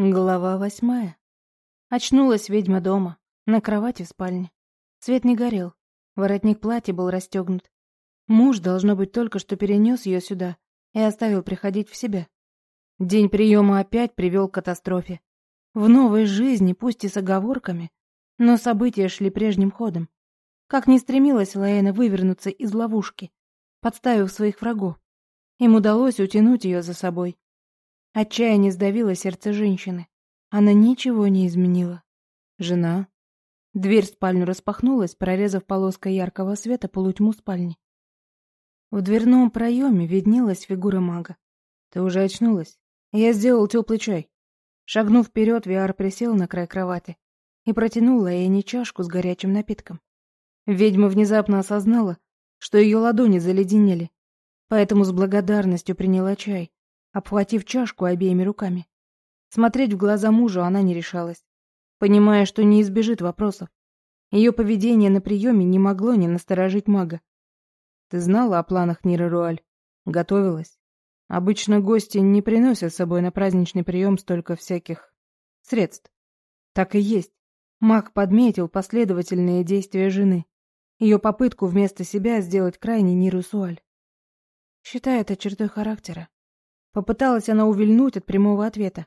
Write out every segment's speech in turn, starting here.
Глава восьмая. Очнулась ведьма дома, на кровати в спальне. Свет не горел, воротник платья был расстегнут. Муж, должно быть, только что перенес ее сюда и оставил приходить в себя. День приема опять привел к катастрофе. В новой жизни, пусть и с оговорками, но события шли прежним ходом. Как не стремилась Лаэна вывернуться из ловушки, подставив своих врагов, им удалось утянуть ее за собой. Отчаяние сдавило сердце женщины. Она ничего не изменила. Жена. Дверь в спальню распахнулась, прорезав полоской яркого света полутьму спальни. В дверном проеме виднелась фигура мага. «Ты уже очнулась? Я сделал теплый чай». Шагнув вперед, Виар присел на край кровати и протянул Лаэне чашку с горячим напитком. Ведьма внезапно осознала, что ее ладони заледенели, поэтому с благодарностью приняла чай, обхватив чашку обеими руками. Смотреть в глаза мужу она не решалась, понимая, что не избежит вопросов. Ее поведение на приеме не могло не насторожить мага. «Ты знала о планах Ниры Руаль? Готовилась? Обычно гости не приносят с собой на праздничный прием столько всяких средств. Так и есть. Маг подметил последовательные действия жены, ее попытку вместо себя сделать крайне Ниру Суаль. Считая это чертой характера. Попыталась она увильнуть от прямого ответа.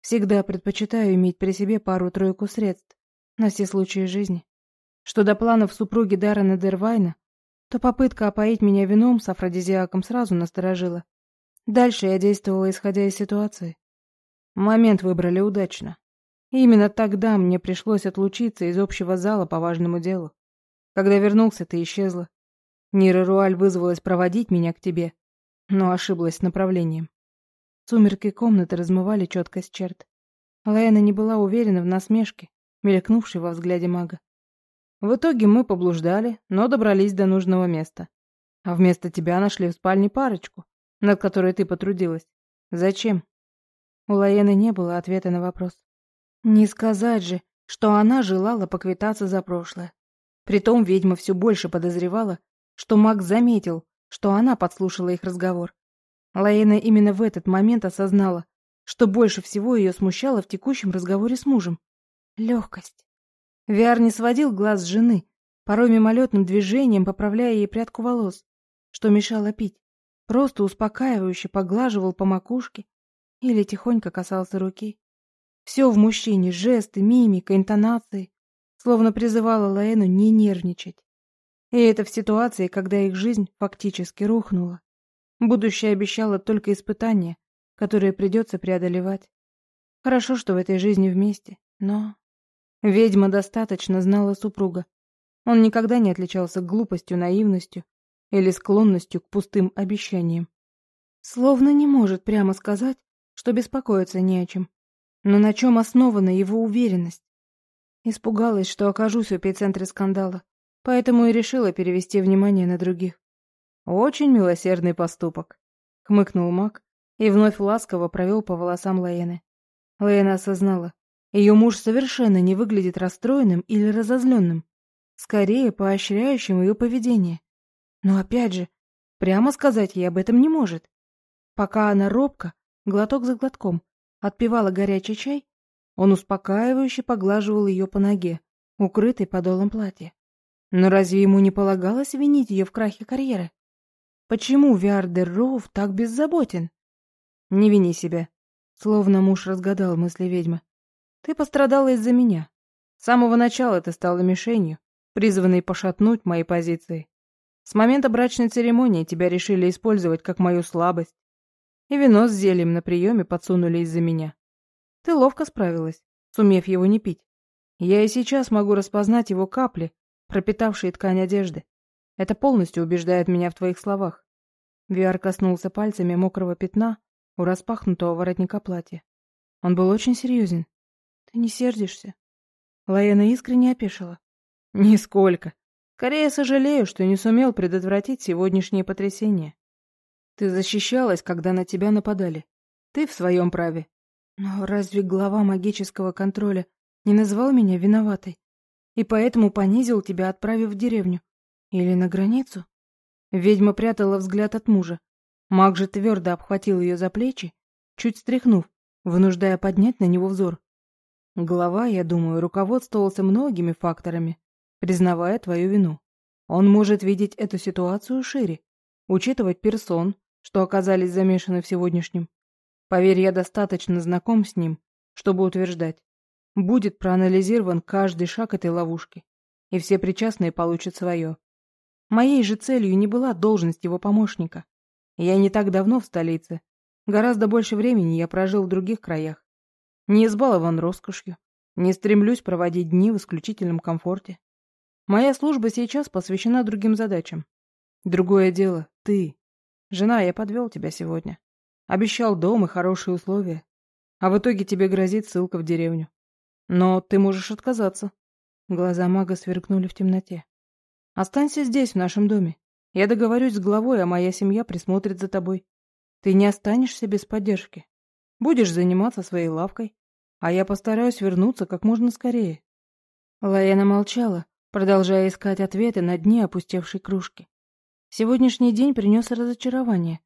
Всегда предпочитаю иметь при себе пару-тройку средств на все случаи жизни. Что до планов супруги Даррена Дервайна, то попытка опоить меня вином с афродизиаком сразу насторожила. Дальше я действовала, исходя из ситуации. Момент выбрали удачно. Именно тогда мне пришлось отлучиться из общего зала по важному делу. Когда вернулся, ты исчезла. Нира Руаль вызвалась проводить меня к тебе, но ошиблась направлением. Сумерки комнаты размывали четкость черт. Лаэна не была уверена в насмешке, мелькнувшей во взгляде мага. В итоге мы поблуждали, но добрались до нужного места. А вместо тебя нашли в спальне парочку, над которой ты потрудилась. Зачем? У Лаэны не было ответа на вопрос. Не сказать же, что она желала поквитаться за прошлое. Притом ведьма все больше подозревала, что маг заметил, что она подслушала их разговор. Лаэна именно в этот момент осознала, что больше всего ее смущало в текущем разговоре с мужем. Легкость. Виар не сводил глаз с жены, порой мимолетным движением поправляя ей прядку волос, что мешало пить. Просто успокаивающе поглаживал по макушке или тихонько касался руки. Все в мужчине, жесты, мимика, интонации, словно призывало Лаэну не нервничать. И это в ситуации, когда их жизнь фактически рухнула. Будущее обещало только испытания, которые придется преодолевать. Хорошо, что в этой жизни вместе, но... Ведьма достаточно знала супруга. Он никогда не отличался глупостью, наивностью или склонностью к пустым обещаниям. Словно не может прямо сказать, что беспокоиться не о чем. Но на чем основана его уверенность? Испугалась, что окажусь в эпицентре скандала, поэтому и решила перевести внимание на других. «Очень милосердный поступок», — хмыкнул маг и вновь ласково провел по волосам Лаэны. Лаэна осознала, ее муж совершенно не выглядит расстроенным или разозленным, скорее поощряющим ее поведение. Но опять же, прямо сказать ей об этом не может. Пока она робко, глоток за глотком, отпивала горячий чай, он успокаивающе поглаживал ее по ноге, укрытой подолом платья. Но разве ему не полагалось винить ее в крахе карьеры? Почему Виардер Роув так беззаботен? Не вини себя. Словно муж разгадал мысли ведьмы. Ты пострадала из-за меня. С самого начала ты стала мишенью, призванной пошатнуть мои позиции. С момента брачной церемонии тебя решили использовать как мою слабость. И вино с зельем на приеме подсунули из-за меня. Ты ловко справилась, сумев его не пить. Я и сейчас могу распознать его капли, пропитавшие ткань одежды. Это полностью убеждает меня в твоих словах. Виар коснулся пальцами мокрого пятна у распахнутого воротника платья. Он был очень серьезен. Ты не сердишься? Лаэна искренне опешила. Нисколько. Скорее сожалею, что не сумел предотвратить сегодняшнее потрясение. Ты защищалась, когда на тебя нападали. Ты в своем праве. Но разве глава магического контроля не назвал меня виноватой? И поэтому понизил тебя, отправив в деревню? Или на границу? Ведьма прятала взгляд от мужа. Маг же твердо обхватил ее за плечи, чуть стряхнув, вынуждая поднять на него взор. Глава, я думаю, руководствовался многими факторами, признавая твою вину. Он может видеть эту ситуацию шире, учитывать персон, что оказались замешаны в сегодняшнем. Поверь, я достаточно знаком с ним, чтобы утверждать. Будет проанализирован каждый шаг этой ловушки, и все причастные получат свое. Моей же целью не была должность его помощника. Я не так давно в столице. Гораздо больше времени я прожил в других краях. Не избалован роскошью. Не стремлюсь проводить дни в исключительном комфорте. Моя служба сейчас посвящена другим задачам. Другое дело — ты. Жена, я подвел тебя сегодня. Обещал дом и хорошие условия. А в итоге тебе грозит ссылка в деревню. Но ты можешь отказаться. Глаза мага сверкнули в темноте. Останься здесь, в нашем доме. Я договорюсь с главой, а моя семья присмотрит за тобой. Ты не останешься без поддержки. Будешь заниматься своей лавкой, а я постараюсь вернуться как можно скорее. Лаэна молчала, продолжая искать ответы на дне опустевшей кружки. Сегодняшний день принес разочарование.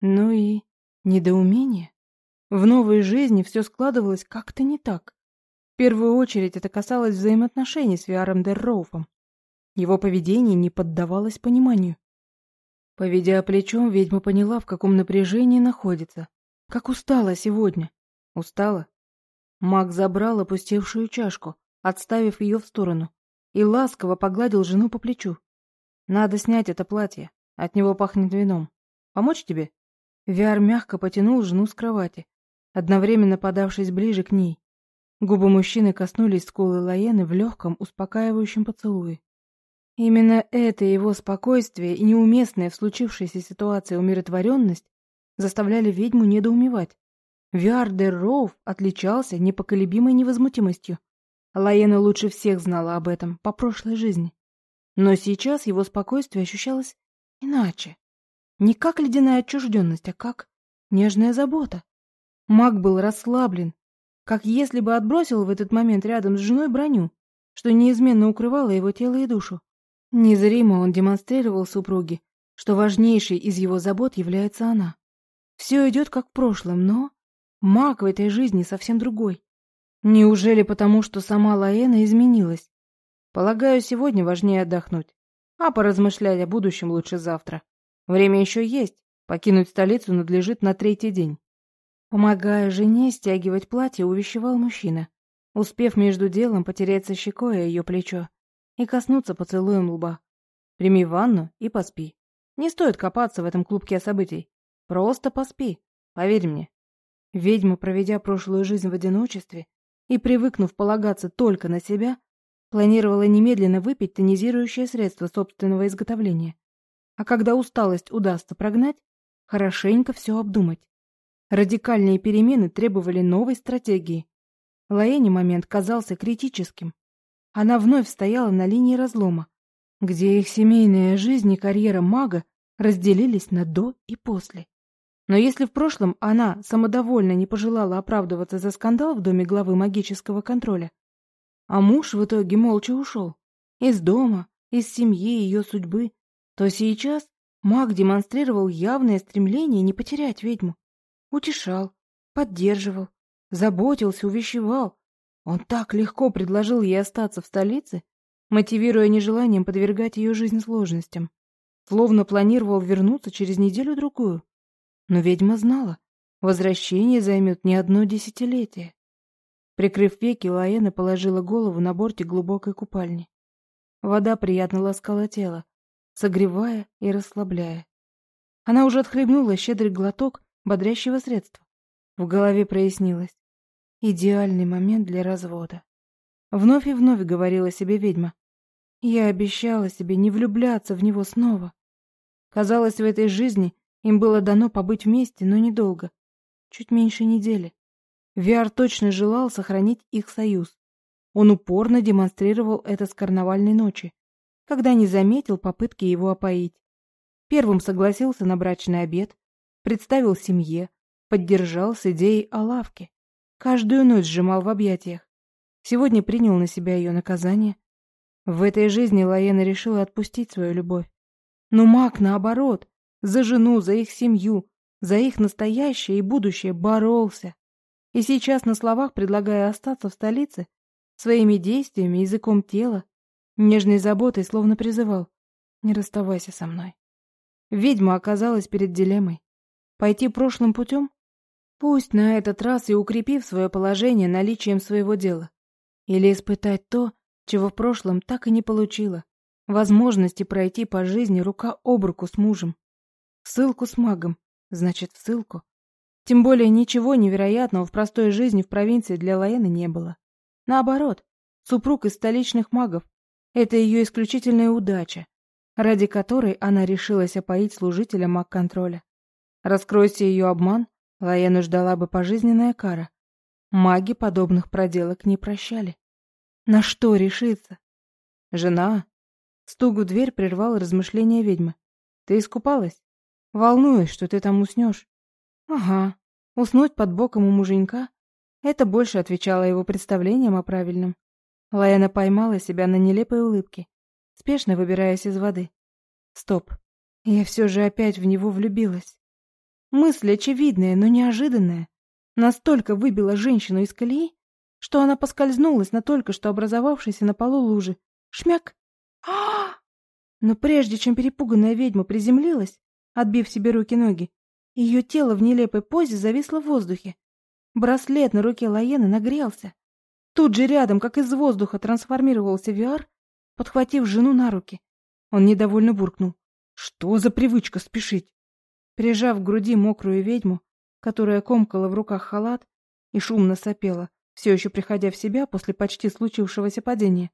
Ну и недоумение. В новой жизни все складывалось как-то не так. В первую очередь это касалось взаимоотношений с Виаром Дерроуфом. Его поведение не поддавалось пониманию. Поведя плечом, ведьма поняла, в каком напряжении находится. Как устала сегодня. Устала. Маг забрал опустевшую чашку, отставив ее в сторону, и ласково погладил жену по плечу. Надо снять это платье. От него пахнет вином. Помочь тебе? Виар мягко потянул жену с кровати, одновременно подавшись ближе к ней. Губы мужчины коснулись скулы Лаены в легком, успокаивающем поцелуе. Именно это его спокойствие и неуместная в случившейся ситуации умиротворенность заставляли ведьму недоумевать. Виар де Роуф отличался непоколебимой невозмутимостью. Лаена лучше всех знала об этом по прошлой жизни. Но сейчас его спокойствие ощущалось иначе. Не как ледяная отчужденность, а как нежная забота. Маг был расслаблен, как если бы отбросил в этот момент рядом с женой броню, что неизменно укрывало его тело и душу. Незримо он демонстрировал супруге, что важнейшей из его забот является она. Все идет как в прошлом, но маг в этой жизни совсем другой. Неужели потому, что сама Лаэна изменилась? Полагаю, сегодня важнее отдохнуть, а поразмышлять о будущем лучше завтра. Время еще есть, покинуть столицу надлежит на третий день. Помогая жене стягивать платье, увещевал мужчина, успев между делом потереться щекой о ее плечо и коснуться поцелуем лба. Прими ванну и поспи. Не стоит копаться в этом клубке событий. Просто поспи, поверь мне. Ведьма, проведя прошлую жизнь в одиночестве и привыкнув полагаться только на себя, Планировала немедленно выпить тонизирующее средство собственного изготовления. А когда усталость удастся прогнать, хорошенько все обдумать. Радикальные перемены требовали новой стратегии. Лаэне момент казался критическим. Она вновь стояла на линии разлома, где их семейная жизнь и карьера мага разделились на «до» и «после». Но если в прошлом она самодовольно не пожелала оправдываться за скандал в доме главы магического контроля, а муж в итоге молча ушел. Из дома, из семьи, ее судьбы. То сейчас маг демонстрировал явное стремление не потерять ведьму. Утешал, поддерживал, заботился, увещевал. Он так легко предложил ей остаться в столице, мотивируя нежеланием подвергать ее жизнь сложностям. Словно планировал вернуться через неделю-другую. Но ведьма знала, возвращение займет не одно десятилетие. Прикрыв веки, Лаэна положила голову на бортик глубокой купальни. Вода приятно ласкала тело, согревая и расслабляя. Она уже отхлебнула щедрый глоток бодрящего средства. В голове прояснилось. Идеальный момент для развода. Вновь и вновь говорила себе ведьма. Я обещала себе не влюбляться в него снова. Казалось, в этой жизни им было дано побыть вместе, но недолго. Чуть меньше недели. Виар точно желал сохранить их союз. Он упорно демонстрировал это с карнавальной ночи, когда не заметил попытки его опоить. Первым согласился на брачный обед, представил семье, поддержал с идеей о лавке. Каждую ночь сжимал в объятиях. Сегодня принял на себя ее наказание. В этой жизни Лаена решила отпустить свою любовь. Но маг, наоборот, за жену, за их семью, за их настоящее и будущее боролся. И сейчас на словах, предлагая остаться в столице, своими действиями, языком тела, нежной заботой словно призывал «Не расставайся со мной». Ведьма оказалась перед дилеммой. Пойти прошлым путем? Пусть на этот раз и укрепив свое положение наличием своего дела. Или испытать то, чего в прошлом так и не получила. Возможности пройти по жизни рука об руку с мужем. Ссылку с магом, значит, ссылку. Тем более ничего невероятного в простой жизни в провинции для Лаэны не было. Наоборот, супруг из столичных магов — это ее исключительная удача, ради которой она решилась опоить служителя маг-контроля. Раскройся ее обман, Лаэну ждала бы пожизненная кара. Маги подобных проделок не прощали. На что решиться? Жена. Стук в дверь прервал размышления ведьмы. Ты искупалась? Волнуюсь, что ты там уснешь. Ага. Уснуть под боком у муженька? Это больше отвечало его представлениям о правильном. Лаяна поймала себя на нелепой улыбке, спешно выбираясь из воды. Стоп. Я все же опять в него влюбилась. Мысль очевидная, но неожиданная. Настолько выбила женщину из колеи, что она поскользнулась на только что образовавшейся на полу луже. Шмяк! а Но прежде чем перепуганная ведьма приземлилась, отбив себе руки-ноги, ее тело в нелепой позе зависло в воздухе. Браслет на руке Лаены нагрелся. Тут же рядом, как из воздуха, трансформировался Виар, подхватив жену на руки. Он недовольно буркнул. «Что за привычка спешить?» Прижав к груди мокрую ведьму, которая комкала в руках халат и шумно сопела, все еще приходя в себя после почти случившегося падения.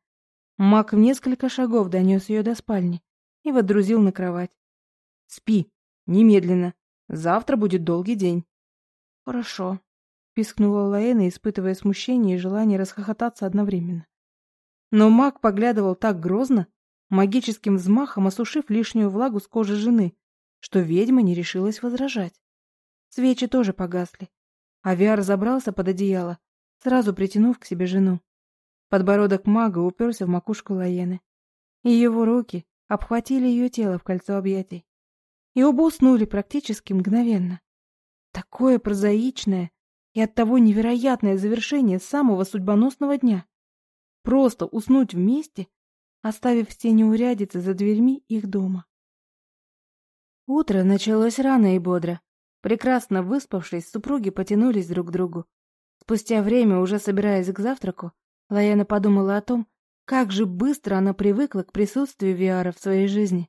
Мак в несколько шагов донес ее до спальни и водрузил на кровать. «Спи, немедленно. Завтра будет долгий день». «Хорошо», — пискнула Лаэна, испытывая смущение и желание расхохотаться одновременно. Но маг поглядывал так грозно, магическим взмахом осушив лишнюю влагу с кожи жены, что ведьма не решилась возражать. Свечи тоже погасли. Авиар забрался под одеяло, сразу притянув к себе жену. Подбородок мага уперся в макушку Лаены. И его руки обхватили ее тело в кольцо объятий. И оба уснули практически мгновенно. Такое прозаичное и оттого невероятное завершение самого судьбоносного дня. Просто уснуть вместе, оставив все неурядицы за дверьми их дома. Утро началось рано и бодро. Прекрасно выспавшись, супруги потянулись друг к другу, Спустя время, уже собираясь к завтраку, Лаяна подумала о том, как же быстро она привыкла к присутствию Виара в своей жизни.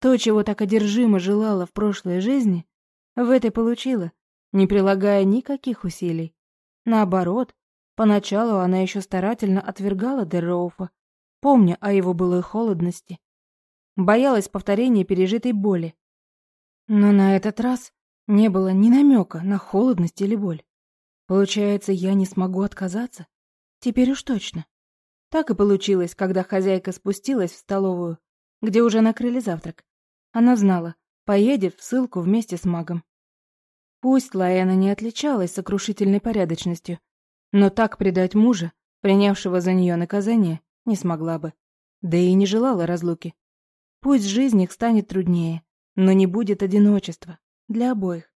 То, чего так одержимо желала в прошлой жизни, в этой получила, не прилагая никаких усилий. Наоборот, поначалу она еще старательно отвергала Дерроуфа, помня о его былой холодности. Боялась повторения пережитой боли. Но на этот раз не было ни намека на холодность или боль. Получается, я не смогу отказаться? Теперь уж точно. Так и получилось, когда хозяйка спустилась в столовую, где уже накрыли завтрак. Она знала, поедет в ссылку вместе с магом. Пусть Лаэна не отличалась сокрушительной порядочностью, но так предать мужа, принявшего за нее наказание, не смогла бы. Да и не желала разлуки. Пусть жизнь их станет труднее, но не будет одиночества. Для обоих.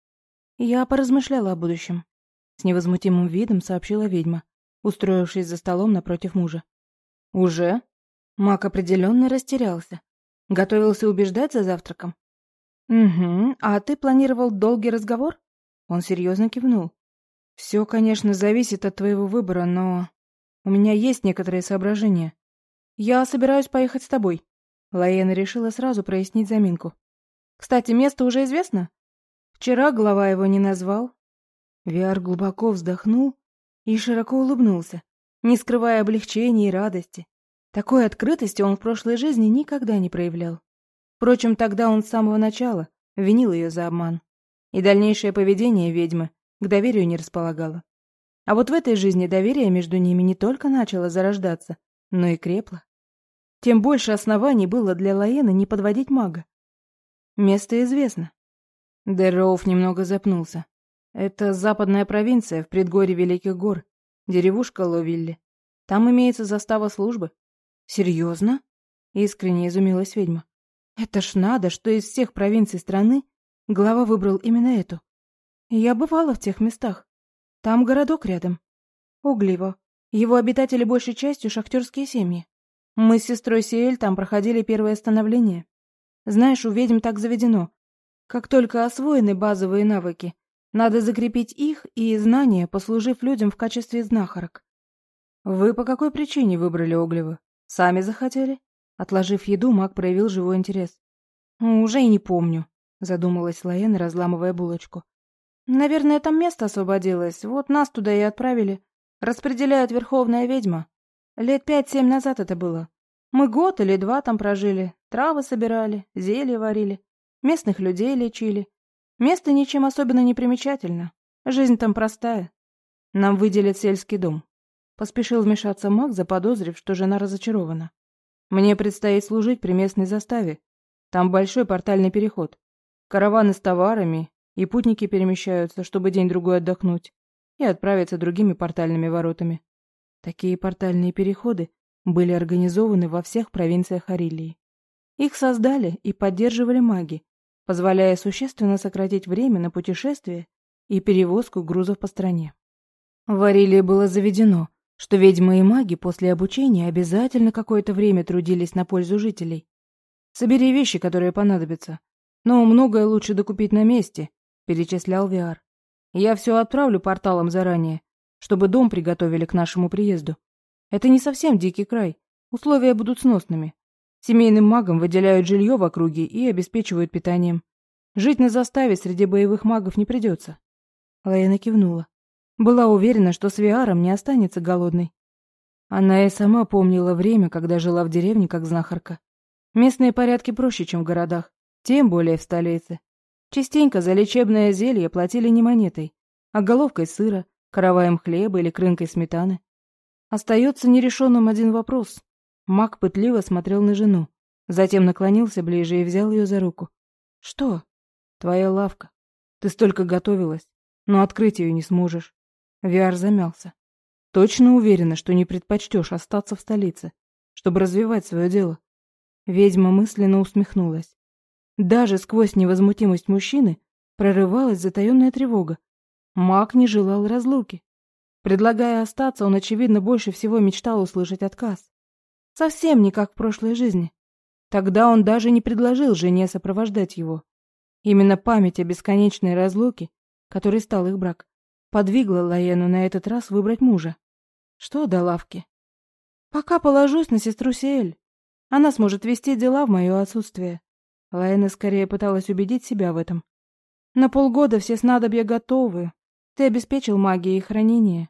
Я поразмышляла о будущем. С невозмутимым видом сообщила ведьма, устроившись за столом напротив мужа. «Уже?» Мак определенно растерялся. Готовился убеждать за завтраком? «Угу. А ты планировал долгий разговор?» Он серьезно кивнул. «Все, конечно, зависит от твоего выбора, но... У меня есть некоторые соображения. Я собираюсь поехать с тобой». Лаена решила сразу прояснить заминку. «Кстати, место уже известно?» Вчера глава его не назвал, Виар глубоко вздохнул и широко улыбнулся, не скрывая облегчения и радости. Такой открытости он в прошлой жизни никогда не проявлял. Впрочем, тогда он с самого начала винил ее за обман. И дальнейшее поведение ведьмы к доверию не располагало. А вот в этой жизни доверие между ними не только начало зарождаться, но и крепло. Тем больше оснований было для Лаэны не подводить мага. Место известно. Дерроуф немного запнулся. Это западная провинция в предгорье Великих гор, деревушка Ловилли. Там имеется застава службы. Серьезно? Искренне изумилась ведьма. Это ж надо, что из всех провинций страны глава выбрал именно эту. Я бывала в тех местах. Там городок рядом. Угливо. Его обитатели большей частью шахтерские семьи. Мы с сестрой Сиэль там проходили первое становление. Знаешь, у ведьм так заведено. Как только освоены базовые навыки, надо закрепить их и знания, послужив людям в качестве знахарок. Вы по какой причине выбрали Оглевы? Сами захотели? Отложив еду, маг проявил живой интерес. Уже и не помню, задумалась Лаэн, разламывая булочку. Наверное, там место освободилось, вот нас туда и отправили. Распределяет Верховная Ведьма. Лет пять-семь назад это было. Мы год или два там прожили, травы собирали, зелья варили, местных людей лечили. Место ничем особенно не примечательно. Жизнь там простая. Нам выделят сельский дом. Поспешил вмешаться маг, заподозрив, что жена разочарована. Мне предстоит служить при местной заставе. Там большой портальный переход. Караваны с товарами, и путники перемещаются, чтобы день-другой отдохнуть, и отправиться другими портальными воротами. Такие портальные переходы были организованы во всех провинциях Арилии. Их создали и поддерживали маги, позволяя существенно сократить время на путешествие и перевозку грузов по стране. В Арилии было заведено, что ведьмы и маги после обучения обязательно какое-то время трудились на пользу жителей. Собери вещи, которые понадобятся, но многое лучше докупить на месте, перечислял Виар. Я все отправлю порталом заранее, чтобы дом приготовили к нашему приезду. Это не совсем дикий край, условия будут сносными. Семейным магам выделяют жилье в округе и обеспечивают питанием. Жить на заставе среди боевых магов не придется. Лаэна кивнула. Была уверена, что с Виаром не останется голодной. Она и сама помнила время, когда жила в деревне как знахарка. Местные порядки проще, чем в городах, тем более в столице. Частенько за лечебное зелье платили не монетой, а головкой сыра, караваем хлеба или крынкой сметаны. Остается нерешенным один вопрос. Мак пытливо смотрел на жену, затем наклонился ближе и взял ее за руку. «Что?» «Твоя лавка. Ты столько готовилась, но открыть ее не сможешь. Виар замялся. Точно уверена, что не предпочтешь остаться в столице, чтобы развивать свое дело. Ведьма мысленно усмехнулась. Даже сквозь невозмутимость мужчины прорывалась затаенная тревога. Маг не желал разлуки. Предлагая остаться, он, очевидно, больше всего мечтал услышать отказ. Совсем не как в прошлой жизни. Тогда он даже не предложил жене сопровождать его. Именно память о бесконечной разлуке, которой стал их брак, подвигла Лаену на этот раз выбрать мужа. Что до лавки? Пока положусь на сестру Сиэль. Она сможет вести дела в мое отсутствие. Лаэна скорее пыталась убедить себя в этом. На полгода все снадобья готовы. Ты обеспечил магией хранение.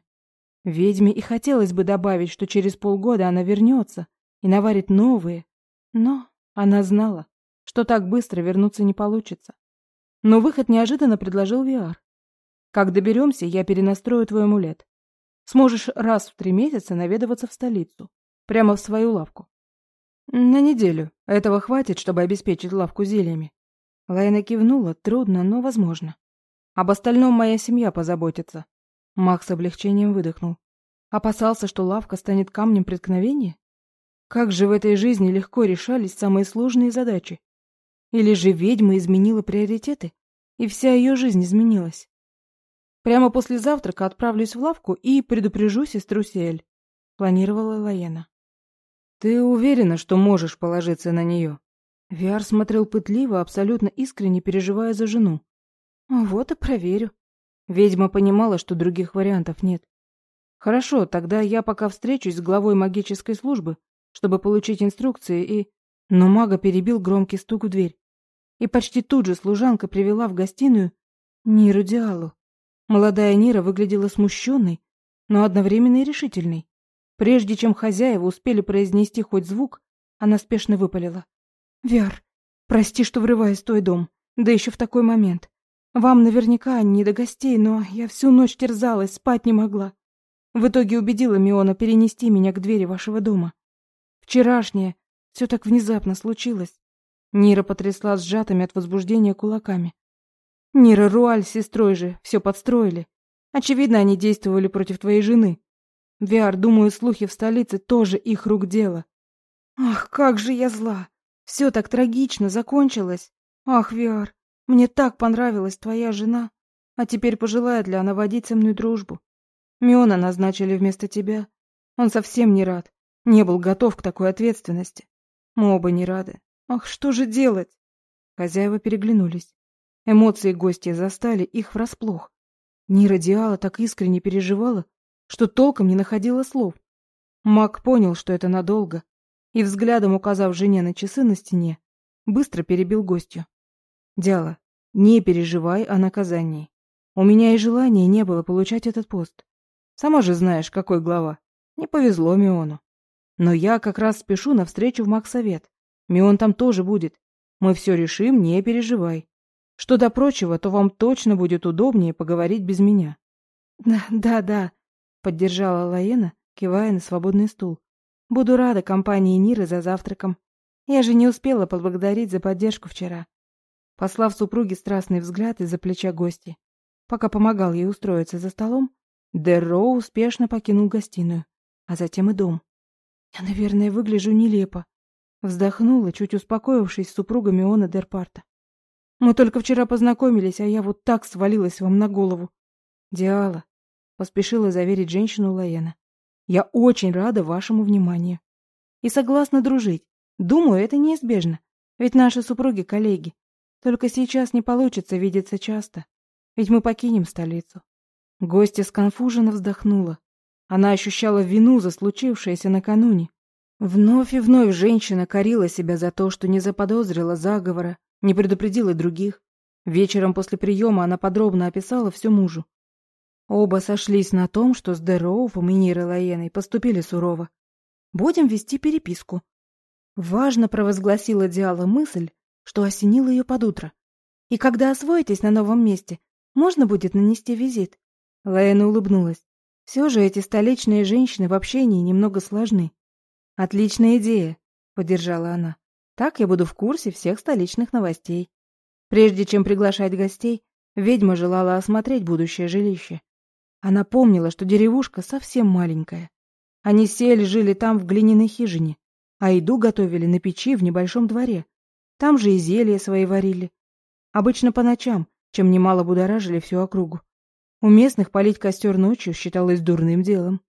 Ведьме и хотелось бы добавить, что через полгода она вернется и наварит новые. Но она знала, что так быстро вернуться не получится. Но выход неожиданно предложил Виар. Как доберемся, я перенастрою твой амулет. Сможешь раз в три месяца наведываться в столицу. Прямо в свою лавку. На неделю. Этого хватит, чтобы обеспечить лавку зельями. Лайна кивнула. Трудно, но возможно. Об остальном моя семья позаботится. Макс с облегчением выдохнул. Опасался, что лавка станет камнем преткновения? Как же в этой жизни легко решались самые сложные задачи? Или же ведьма изменила приоритеты, и вся ее жизнь изменилась? Прямо после завтрака отправлюсь в лавку и предупрежу сестру Сиэль. Планировала Лаена. Ты уверена, что можешь положиться на нее? Виар смотрел пытливо, абсолютно искренне переживая за жену. Вот и проверю. Ведьма понимала, что других вариантов нет. Хорошо, тогда я пока встречусь с главой магической службы, чтобы получить инструкции и... Но мага перебил громкий стук в дверь. И почти тут же служанка привела в гостиную Ниру Диалу. Молодая Нира выглядела смущенной, но одновременно и решительной. Прежде чем хозяева успели произнести хоть звук, она спешно выпалила. «Вяр, прости, что врываюсь в твой дом, да еще в такой момент. Вам наверняка не до гостей, но я всю ночь терзалась, спать не могла. В итоге убедила Миона перенести меня к двери вашего дома. Вчерашнее все так внезапно случилось». Нира потрясла сжатыми от возбуждения кулаками. Нира Руаль с сестрой же все подстроили. Очевидно, они действовали против твоей жены. Виар, думаю, слухи в столице тоже их рук дело. Ах, как же я зла. Все так трагично закончилось. Ах, Виар, мне так понравилась твоя жена. А теперь пожелает ли она водить со мной дружбу? Миона назначили вместо тебя. Он совсем не рад, не был готов к такой ответственности. Мы оба не рады. Ах, что же делать? Хозяева переглянулись. Эмоции гостя застали их врасплох. Нира Диала так искренне переживала, что толком не находила слов. Мак понял, что это надолго, и взглядом указав жене на часы на стене, быстро перебил гостью. «Диала, не переживай о наказании. У меня и желания не было получать этот пост. Сама же знаешь, какой глава. Не повезло Миону. Но я как раз спешу навстречу в Максовет. Мион там тоже будет. Мы все решим, не переживай. Что до прочего, то вам точно будет удобнее поговорить без меня. Да, да, да, поддержала Лаена, кивая на свободный стул. Буду рада компании Ниры за завтраком. Я же не успела поблагодарить за поддержку вчера. Послав супруге страстный взгляд из-за плеча гости, пока помогал ей устроиться за столом, Дерро успешно покинул гостиную, а затем и дом. Я, наверное, выгляжу нелепо. Вздохнула, чуть успокоившись с супругами Иона Дерпарта. Мы только вчера познакомились, а я вот так свалилась вам на голову. Диала, поспешила заверить женщину Лаена. Я очень рада вашему вниманию. И согласна дружить. Думаю, это неизбежно. Ведь наши супруги коллеги. Только сейчас не получится видеться часто. Ведь мы покинем столицу. Гостья сконфуженно вздохнула. Она ощущала вину за случившееся накануне. Вновь и вновь женщина корила себя за то, что не заподозрила заговора, не предупредила других. Вечером после приема она подробно описала все мужу. Оба сошлись на том, что с Дероуфом и Нирой Лаеной поступили сурово. «Будем вести переписку». Важно провозгласила Диала мысль, что осенила ее под утро. «И когда освоитесь на новом месте, можно будет нанести визит». Лаэна улыбнулась. Все же эти столичные женщины в общении немного сложны. Отличная идея, поддержала она. Так я буду в курсе всех столичных новостей. Прежде чем приглашать гостей, ведьма желала осмотреть будущее жилище. Она помнила, что деревушка совсем маленькая. Они сели, жили там в глиняной хижине, а еду готовили на печи в небольшом дворе. Там же и зелья свои варили. Обычно по ночам, чем немало будоражили всю округу. У местных полить костер ночью считалось дурным делом.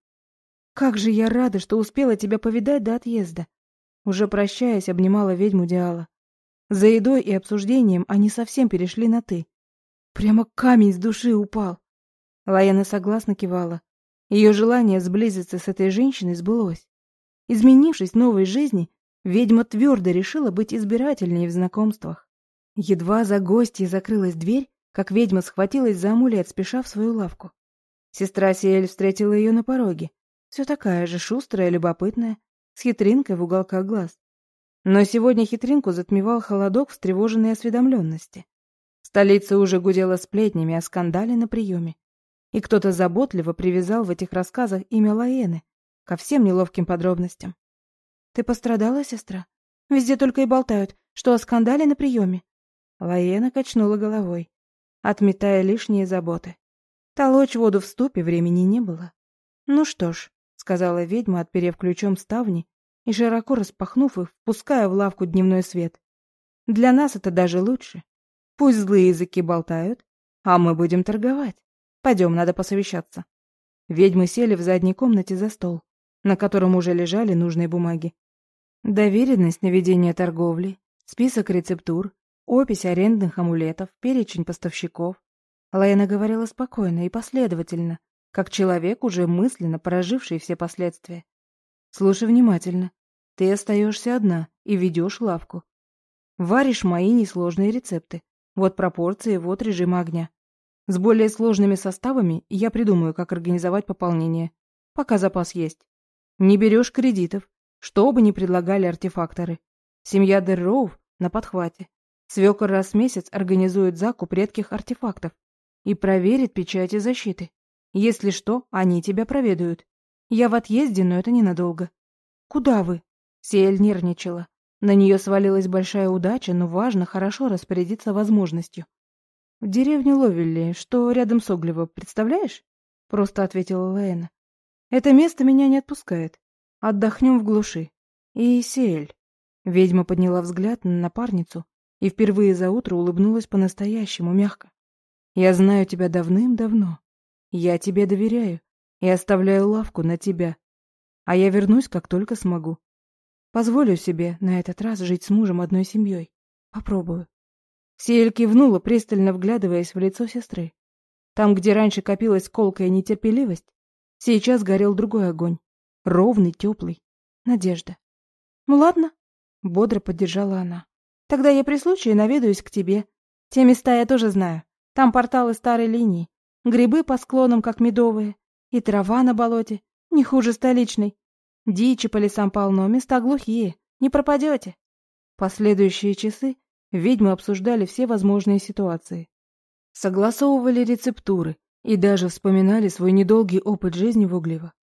«Как же я рада, что успела тебя повидать до отъезда!» Уже прощаясь, обнимала ведьму Диала. За едой и обсуждением они совсем перешли на «ты». Прямо камень с души упал. Лаяна согласно кивала. Ее желание сблизиться с этой женщиной сбылось. Изменившись новой жизни, ведьма твердо решила быть избирательнее в знакомствах. Едва за гостьей закрылась дверь, как ведьма схватилась за амулет, спеша в свою лавку. Сестра Сиэль встретила ее на пороге. Все такая же шустрая, любопытная, с хитринкой в уголках глаз. Но сегодня хитринку затмевал холодок встревоженной осведомленности. Столица уже гудела сплетнями о скандале на приеме. И кто-то заботливо привязал в этих рассказах имя Лаэны ко всем неловким подробностям. «Ты пострадала, сестра? Везде только и болтают, что о скандале на приеме». Лаэна качнула головой отметая лишние заботы. Толочь воду в ступе времени не было. «Ну что ж», — сказала ведьма, отперев ключом ставни и широко распахнув их, впуская в лавку дневной свет. «Для нас это даже лучше. Пусть злые языки болтают, а мы будем торговать. Пойдем, надо посовещаться». Ведьмы сели в задней комнате за стол, на котором уже лежали нужные бумаги. Доверенность на ведение торговли, список рецептур, опись арендных амулетов, перечень поставщиков. Лайна говорила спокойно и последовательно, как человек, уже мысленно проживший все последствия. «Слушай внимательно. Ты остаешься одна и ведешь лавку. Варишь мои несложные рецепты. Вот пропорции, вот режим огня. С более сложными составами я придумаю, как организовать пополнение, пока запас есть. Не берешь кредитов, что бы ни предлагали артефакторы. Семья Дерроув на подхвате. Свекор раз в месяц организует закуп редких артефактов и проверит печати защиты. Если что, они тебя проведают. Я в отъезде, но это ненадолго. Куда вы? Сиэль нервничала. На нее свалилась большая удача, но важно хорошо распорядиться возможностью. В деревню Ловелли, что рядом с Оглево, представляешь? Просто ответила Лаэна. Это место меня не отпускает. Отдохнем в глуши. И Сиэль. Ведьма подняла взгляд на напарницу и впервые за утро улыбнулась по-настоящему мягко. «Я знаю тебя давным-давно. Я тебе доверяю. и оставляю лавку на тебя. А я вернусь, как только смогу. Позволю себе на этот раз жить с мужем одной семьей. Попробую. Сиэль кивнула, пристально вглядываясь в лицо сестры. Там, где раньше копилась колкая нетерпеливость, сейчас горел другой огонь. Ровный, теплый. Надежда. «Ну ладно», — бодро поддержала она. «Тогда я при случае наведаюсь к тебе. Те места я тоже знаю. Там порталы старой линии. Грибы по склонам, как медовые. И трава на болоте, не хуже столичной. Дичи по лесам полно, места глухие. Не пропадете. Последующие часы ведьмы обсуждали все возможные ситуации. Согласовывали рецептуры и даже вспоминали свой недолгий опыт жизни в Углево.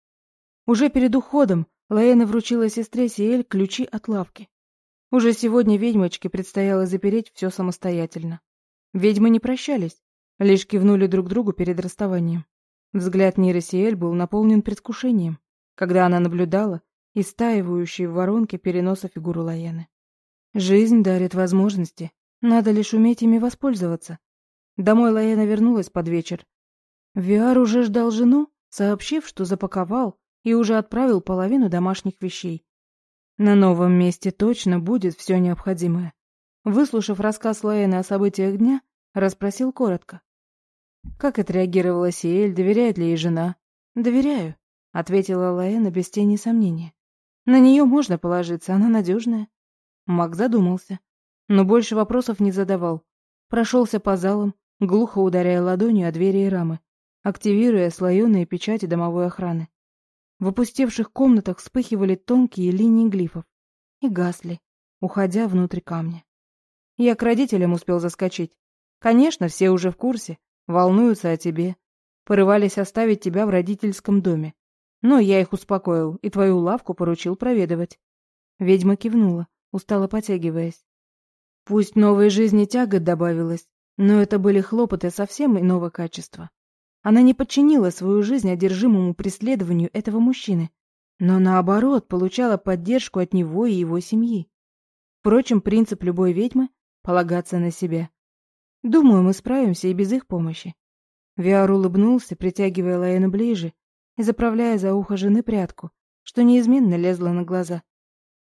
Уже перед уходом Лаэна вручила сестре Сиэль ключи от лавки. Уже сегодня ведьмочке предстояло запереть все самостоятельно. Ведьмы не прощались, лишь кивнули друг другу перед расставанием. Взгляд Ниры Сиэль был наполнен предвкушением, когда она наблюдала истаивающие в воронке переноса фигуру Лаены. Жизнь дарит возможности, надо лишь уметь ими воспользоваться. Домой Лаена вернулась под вечер. Виар уже ждал жену, сообщив, что запаковал и уже отправил половину домашних вещей. На новом месте точно будет все необходимое. Выслушав рассказ Лаэны о событиях дня, расспросил коротко. Как отреагировала Сиэль, доверяет ли ей жена? «Доверяю», — ответила Лаэна без тени сомнения. «На нее можно положиться, она надежная». Мак задумался, но больше вопросов не задавал. Прошелся по залам, глухо ударяя ладонью о двери и рамы, активируя слоеные печати домовой охраны. В опустевших комнатах вспыхивали тонкие линии глифов и гасли, уходя внутрь камня. Я к родителям успел заскочить. Конечно, все уже в курсе, волнуются о тебе. Порывались оставить тебя в родительском доме. Но я их успокоил и твою лавку поручил проведывать. Ведьма кивнула, устало потягиваясь. Пусть новой жизни тягот добавилось, но это были хлопоты совсем иного качества. Она не подчинила свою жизнь одержимому преследованию этого мужчины, но наоборот получала поддержку от него и его семьи. Впрочем, принцип любой ведьмы — полагаться на себя. Думаю, мы справимся и без их помощи. Виар улыбнулся, притягивая Лаэну ближе и заправляя за ухо жены прядку, что неизменно лезла на глаза.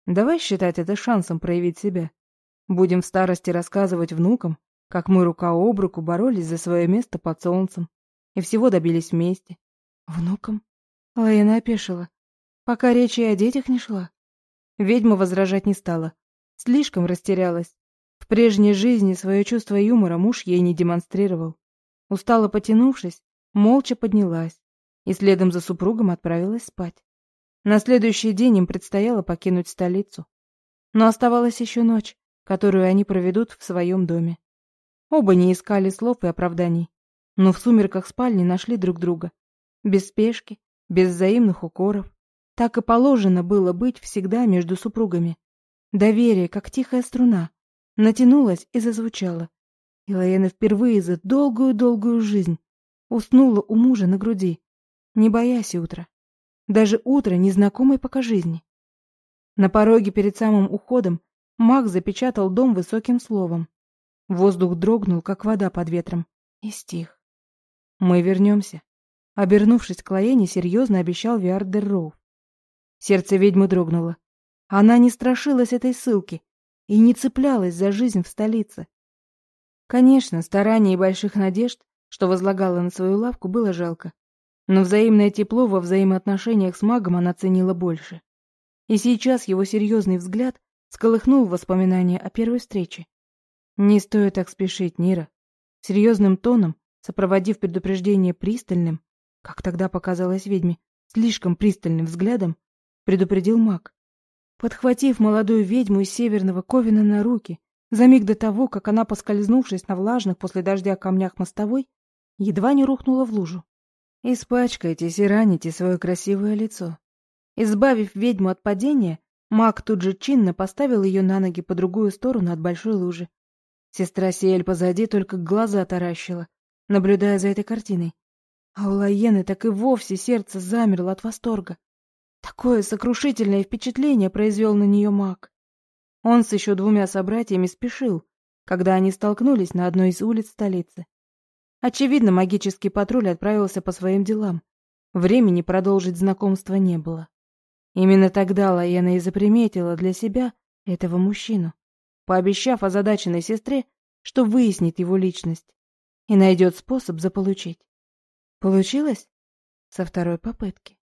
Давай считать это шансом проявить себя. Будем в старости рассказывать внукам, как мы рука об руку боролись за свое место под солнцем и всего добились вместе. Внукам? Лаэна опешила. Пока речи о детях не шла. Ведьма возражать не стала. Слишком растерялась. В прежней жизни свое чувство юмора муж ей не демонстрировал. Устало потянувшись, молча поднялась и следом за супругом отправилась спать. На следующий день им предстояло покинуть столицу. Но оставалась еще ночь, которую они проведут в своем доме. Оба не искали слов и оправданий, но в сумерках спальни нашли друг друга. Без спешки, без взаимных укоров. Так и положено было быть всегда между супругами. Доверие, как тихая струна, натянулась и зазвучала. И Лаэна впервые за долгую-долгую жизнь уснула у мужа на груди, не боясь утра. Даже утро незнакомой пока жизни. На пороге перед самым уходом маг запечатал дом высоким словом. Воздух дрогнул, как вода под ветром, и стих. «Мы вернемся», — обернувшись к Лаэне, серьезно обещал Виардер Роуф. Сердце ведьмы дрогнуло. Она не страшилась этой ссылки, и не цеплялась за жизнь в столице. Конечно, стараний и больших надежд, что возлагала на свою лавку, было жалко. Но взаимное тепло во взаимоотношениях с магом она ценила больше. И сейчас его серьезный взгляд сколыхнул воспоминания о первой встрече. «Не стоит так спешить, Нира». Серьезным тоном, сопроводив предупреждение пристальным, как тогда показалось ведьме, слишком пристальным взглядом, предупредил маг. Подхватив молодую ведьму из северного Ковина на руки, за миг до того, как она, поскользнувшись на влажных после дождя камнях мостовой, едва не рухнула в лужу. «Испачкайтесь и раните свое красивое лицо». Избавив ведьму от падения, маг тут же чинно поставил ее на ноги по другую сторону от большой лужи. Сестра Сиэль позади только глаза таращила, наблюдая за этой картиной. А у Лаены так и вовсе сердце замерло от восторга. Такое сокрушительное впечатление произвел на нее маг. Он с еще двумя собратьями спешил, когда они столкнулись на одной из улиц столицы. Очевидно, магический патруль отправился по своим делам, Времени продолжить знакомство не было. Именно тогда Лаена и заприметила для себя этого мужчину, пообещав озадаченной сестре, что выяснит его личность и найдет способ заполучить. Получилось? Со второй попытки.